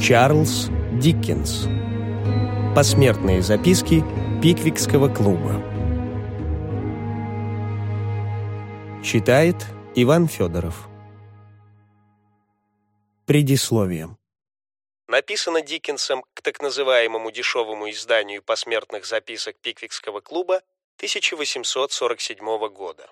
Чарльз Диккенс. Посмертные записки Пиквикского клуба. Читает Иван Федоров. Предисловие. Написано Диккенсом к так называемому дешевому изданию посмертных записок Пиквикского клуба 1847 года.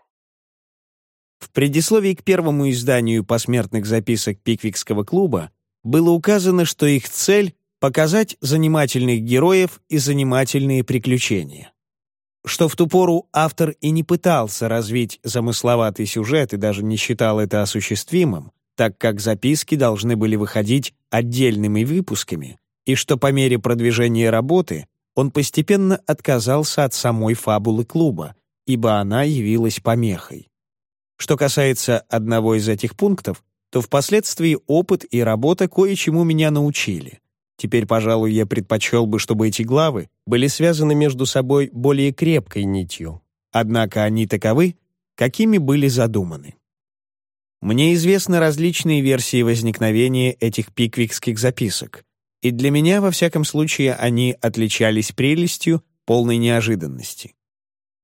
В предисловии к первому изданию посмертных записок Пиквикского клуба было указано, что их цель — показать занимательных героев и занимательные приключения. Что в ту пору автор и не пытался развить замысловатый сюжет и даже не считал это осуществимым, так как записки должны были выходить отдельными выпусками, и что по мере продвижения работы он постепенно отказался от самой фабулы клуба, ибо она явилась помехой. Что касается одного из этих пунктов, то впоследствии опыт и работа кое-чему меня научили. Теперь, пожалуй, я предпочел бы, чтобы эти главы были связаны между собой более крепкой нитью. Однако они таковы, какими были задуманы. Мне известны различные версии возникновения этих пиквикских записок, и для меня, во всяком случае, они отличались прелестью полной неожиданности.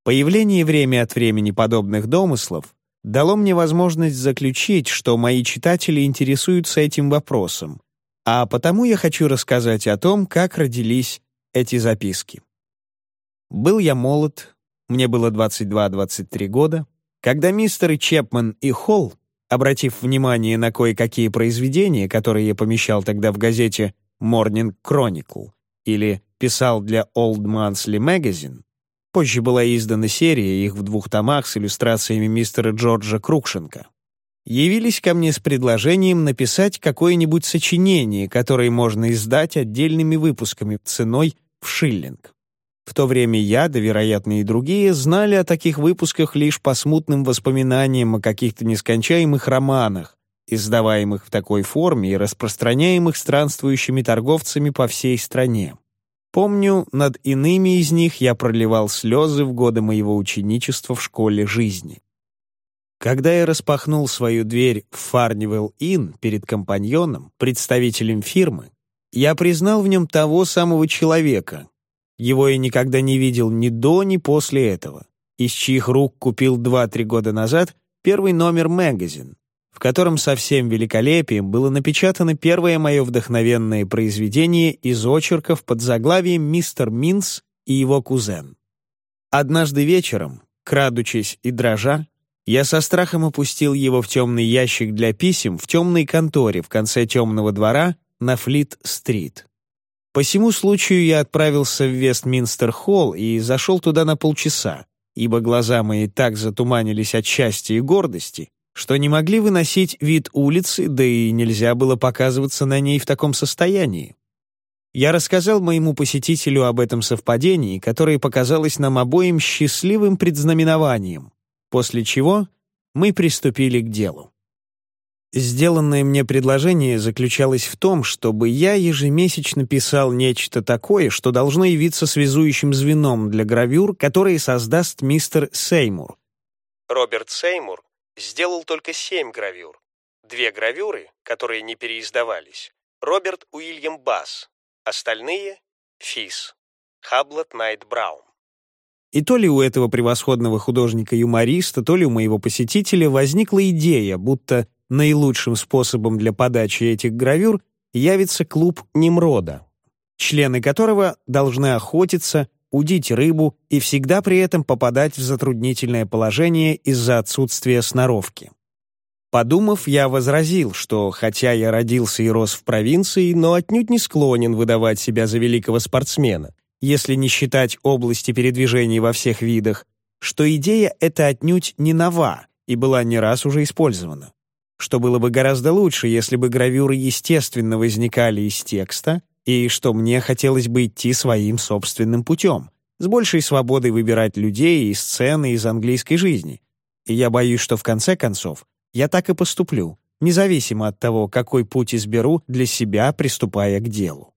Появление время от времени подобных домыслов дало мне возможность заключить, что мои читатели интересуются этим вопросом, а потому я хочу рассказать о том, как родились эти записки. Был я молод, мне было 22-23 года, когда мистеры Чепман и Холл, обратив внимание на кое-какие произведения, которые я помещал тогда в газете Morning Chronicle или писал для Old Monthly Magazine, Позже была издана серия их в двух томах с иллюстрациями мистера Джорджа Крукшенко. Явились ко мне с предложением написать какое-нибудь сочинение, которое можно издать отдельными выпусками ценой в шиллинг. В то время я, да, вероятно, и другие, знали о таких выпусках лишь по смутным воспоминаниям о каких-то нескончаемых романах, издаваемых в такой форме и распространяемых странствующими торговцами по всей стране. Помню, над иными из них я проливал слезы в годы моего ученичества в школе жизни. Когда я распахнул свою дверь в Фарнивелл Inn перед компаньоном, представителем фирмы, я признал в нем того самого человека. Его я никогда не видел ни до, ни после этого, из чьих рук купил два-три года назад первый номер «Магазин», в котором со всем великолепием было напечатано первое мое вдохновенное произведение из очерков под заглавием «Мистер Минс и его кузен». Однажды вечером, крадучись и дрожа, я со страхом опустил его в темный ящик для писем в темной конторе в конце темного двора на Флит-стрит. По всему случаю я отправился в Вестминстер-холл и зашел туда на полчаса, ибо глаза мои так затуманились от счастья и гордости, что не могли выносить вид улицы, да и нельзя было показываться на ней в таком состоянии. Я рассказал моему посетителю об этом совпадении, которое показалось нам обоим счастливым предзнаменованием, после чего мы приступили к делу. Сделанное мне предложение заключалось в том, чтобы я ежемесячно писал нечто такое, что должно явиться связующим звеном для гравюр, которые создаст мистер Сеймур. Роберт Сеймур сделал только семь гравюр. Две гравюры, которые не переиздавались, Роберт Уильям Басс, остальные — Фис, Хаблот Найт Браун. И то ли у этого превосходного художника-юмориста, то ли у моего посетителя возникла идея, будто наилучшим способом для подачи этих гравюр явится клуб Немрода, члены которого должны охотиться, удить рыбу и всегда при этом попадать в затруднительное положение из-за отсутствия сноровки. Подумав, я возразил, что хотя я родился и рос в провинции, но отнюдь не склонен выдавать себя за великого спортсмена, если не считать области передвижений во всех видах, что идея эта отнюдь не нова и была не раз уже использована. Что было бы гораздо лучше, если бы гравюры естественно возникали из текста, и что мне хотелось бы идти своим собственным путем, с большей свободой выбирать людей и сцены из английской жизни. И я боюсь, что в конце концов я так и поступлю, независимо от того, какой путь изберу для себя, приступая к делу.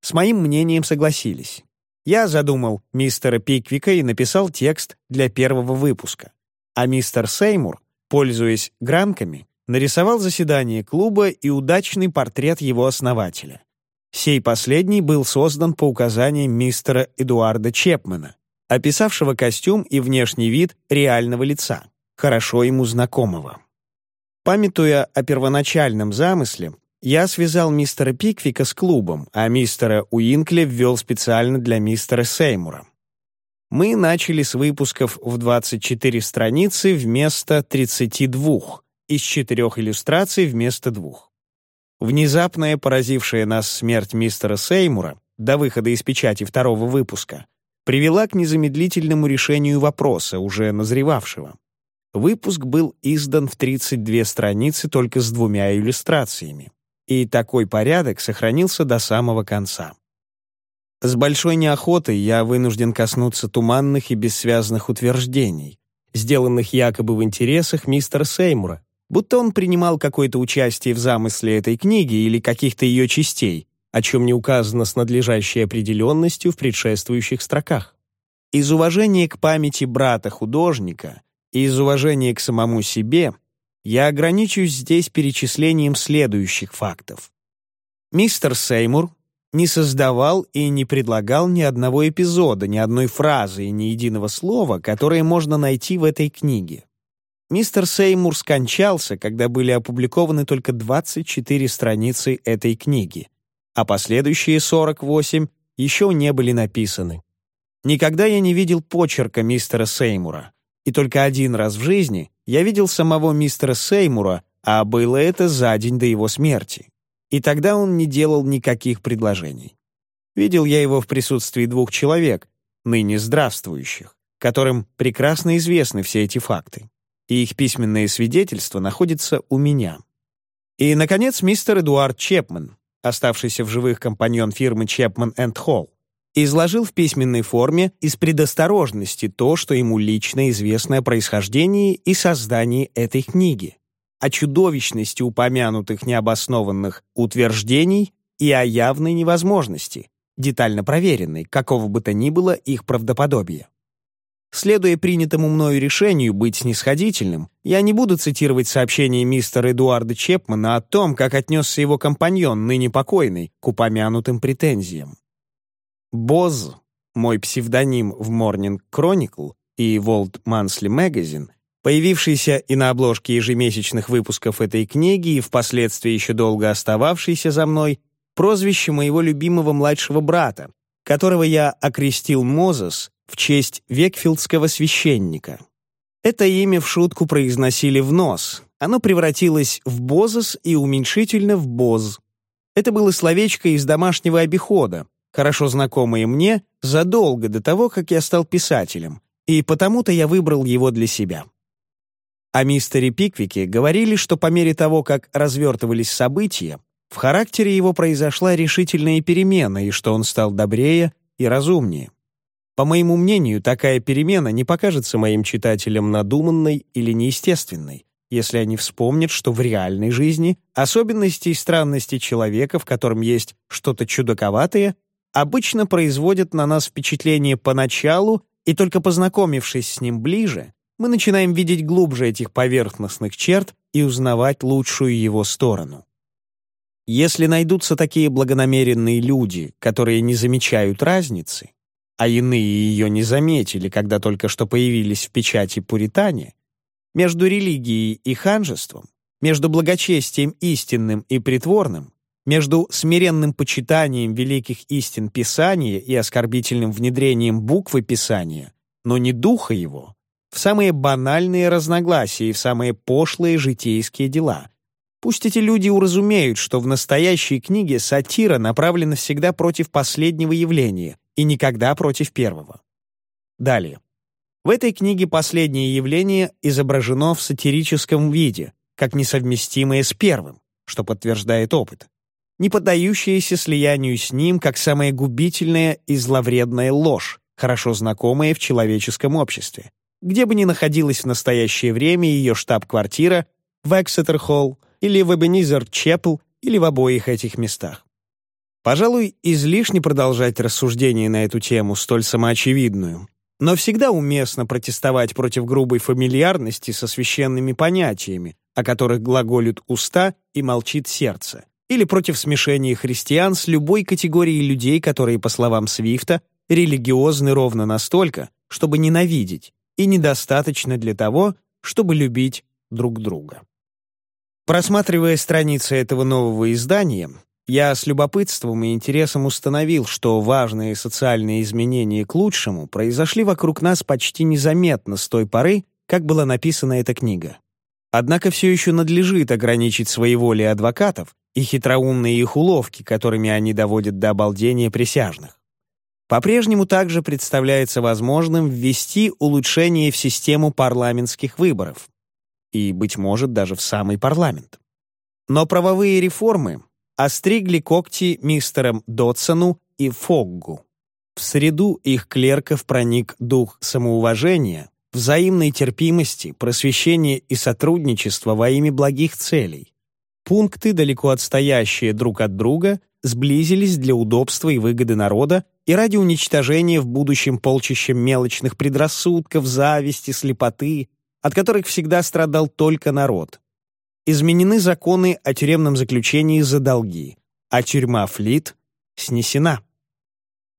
С моим мнением согласились. Я задумал мистера Пиквика и написал текст для первого выпуска. А мистер Сеймур, пользуясь гранками, нарисовал заседание клуба и удачный портрет его основателя Сей последний был создан по указаниям мистера Эдуарда Чепмана, описавшего костюм и внешний вид реального лица, хорошо ему знакомого. Памятуя о первоначальном замысле, я связал мистера Пиквика с клубом, а мистера Уинкли ввел специально для мистера Сеймура. Мы начали с выпусков в 24 страницы вместо 32, из четырех иллюстраций вместо двух. Внезапная поразившая нас смерть мистера Сеймура до выхода из печати второго выпуска привела к незамедлительному решению вопроса, уже назревавшего. Выпуск был издан в 32 страницы только с двумя иллюстрациями, и такой порядок сохранился до самого конца. С большой неохотой я вынужден коснуться туманных и бессвязных утверждений, сделанных якобы в интересах мистера Сеймура, будто он принимал какое-то участие в замысле этой книги или каких-то ее частей, о чем не указано с надлежащей определенностью в предшествующих строках. Из уважения к памяти брата-художника и из уважения к самому себе я ограничусь здесь перечислением следующих фактов. Мистер Сеймур не создавал и не предлагал ни одного эпизода, ни одной фразы и ни единого слова, которое можно найти в этой книге. Мистер Сеймур скончался, когда были опубликованы только 24 страницы этой книги, а последующие 48 еще не были написаны. Никогда я не видел почерка мистера Сеймура, и только один раз в жизни я видел самого мистера Сеймура, а было это за день до его смерти. И тогда он не делал никаких предложений. Видел я его в присутствии двух человек, ныне здравствующих, которым прекрасно известны все эти факты и их письменные свидетельства находятся у меня. И, наконец, мистер Эдуард Чепман, оставшийся в живых компаньон фирмы Чепман энд Холл, изложил в письменной форме из предосторожности то, что ему лично известно о происхождении и создании этой книги, о чудовищности упомянутых необоснованных утверждений и о явной невозможности, детально проверенной, какого бы то ни было их правдоподобия. Следуя принятому мною решению быть снисходительным, я не буду цитировать сообщение мистера Эдуарда Чепмана о том, как отнесся его компаньон, ныне покойный, к упомянутым претензиям. Боз, мой псевдоним в Morning Chronicle и World Monthly Magazine, появившийся и на обложке ежемесячных выпусков этой книги и впоследствии еще долго остававшийся за мной, прозвище моего любимого младшего брата, которого я окрестил Мозес в честь векфилдского священника. Это имя в шутку произносили в нос. Оно превратилось в бозос и уменьшительно в боз. Это было словечко из домашнего обихода, хорошо знакомое мне задолго до того, как я стал писателем, и потому-то я выбрал его для себя. О мистере Пиквике говорили, что по мере того, как развертывались события, в характере его произошла решительная перемена и что он стал добрее и разумнее. По моему мнению, такая перемена не покажется моим читателям надуманной или неестественной, если они вспомнят, что в реальной жизни особенности и странности человека, в котором есть что-то чудаковатое, обычно производят на нас впечатление поначалу, и только познакомившись с ним ближе, мы начинаем видеть глубже этих поверхностных черт и узнавать лучшую его сторону. Если найдутся такие благонамеренные люди, которые не замечают разницы, а иные ее не заметили, когда только что появились в печати пуритане, между религией и ханжеством, между благочестием истинным и притворным, между смиренным почитанием великих истин Писания и оскорбительным внедрением буквы Писания, но не духа его, в самые банальные разногласия и в самые пошлые житейские дела. Пусть эти люди уразумеют, что в настоящей книге сатира направлена всегда против последнего явления, и никогда против первого. Далее. В этой книге последнее явление изображено в сатирическом виде, как несовместимое с первым, что подтверждает опыт, не поддающееся слиянию с ним как самая губительная и зловредная ложь, хорошо знакомая в человеческом обществе, где бы ни находилась в настоящее время ее штаб-квартира, в Эксетер-Холл или в Эбенизер-Чепл или в обоих этих местах. Пожалуй, излишне продолжать рассуждение на эту тему, столь самоочевидную. Но всегда уместно протестовать против грубой фамильярности со священными понятиями, о которых глаголют уста и молчит сердце, или против смешения христиан с любой категорией людей, которые, по словам Свифта, религиозны ровно настолько, чтобы ненавидеть, и недостаточно для того, чтобы любить друг друга. Просматривая страницы этого нового издания, я с любопытством и интересом установил, что важные социальные изменения к лучшему произошли вокруг нас почти незаметно с той поры, как была написана эта книга. Однако все еще надлежит ограничить своеволие адвокатов и хитроумные их уловки, которыми они доводят до обалдения присяжных. По-прежнему также представляется возможным ввести улучшение в систему парламентских выборов и, быть может, даже в самый парламент. Но правовые реформы остригли когти мистерам Дотсону и Фоггу. В среду их клерков проник дух самоуважения, взаимной терпимости, просвещения и сотрудничества во имя благих целей. Пункты, далеко отстоящие друг от друга, сблизились для удобства и выгоды народа и ради уничтожения в будущем полчища мелочных предрассудков, зависти, слепоты, от которых всегда страдал только народ. Изменены законы о тюремном заключении за долги, а тюрьма Флит снесена.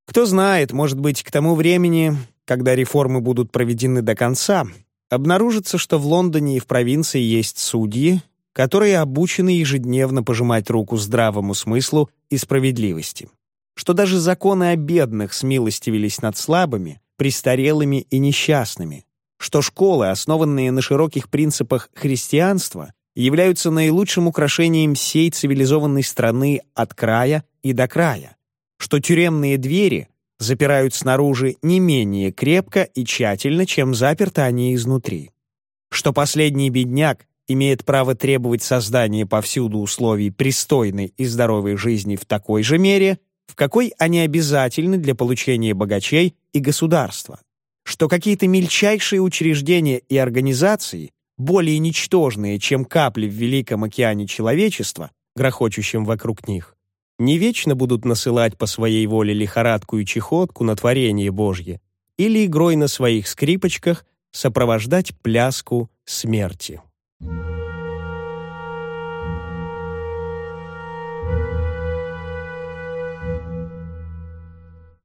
Кто знает, может быть, к тому времени когда реформы будут проведены до конца, обнаружится, что в Лондоне и в провинции есть судьи, которые обучены ежедневно пожимать руку здравому смыслу и справедливости. Что даже законы о бедных смилостивились над слабыми, престарелыми и несчастными. Что школы, основанные на широких принципах христианства, являются наилучшим украшением всей цивилизованной страны от края и до края. Что тюремные двери запирают снаружи не менее крепко и тщательно, чем заперты они изнутри. Что последний бедняк имеет право требовать создания повсюду условий пристойной и здоровой жизни в такой же мере, в какой они обязательны для получения богачей и государства. Что какие-то мельчайшие учреждения и организации, более ничтожные, чем капли в великом океане человечества, грохочущем вокруг них, не вечно будут насылать по своей воле лихорадку и чехотку на творение Божье или игрой на своих скрипочках сопровождать пляску смерти.